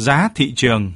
giá thị trường.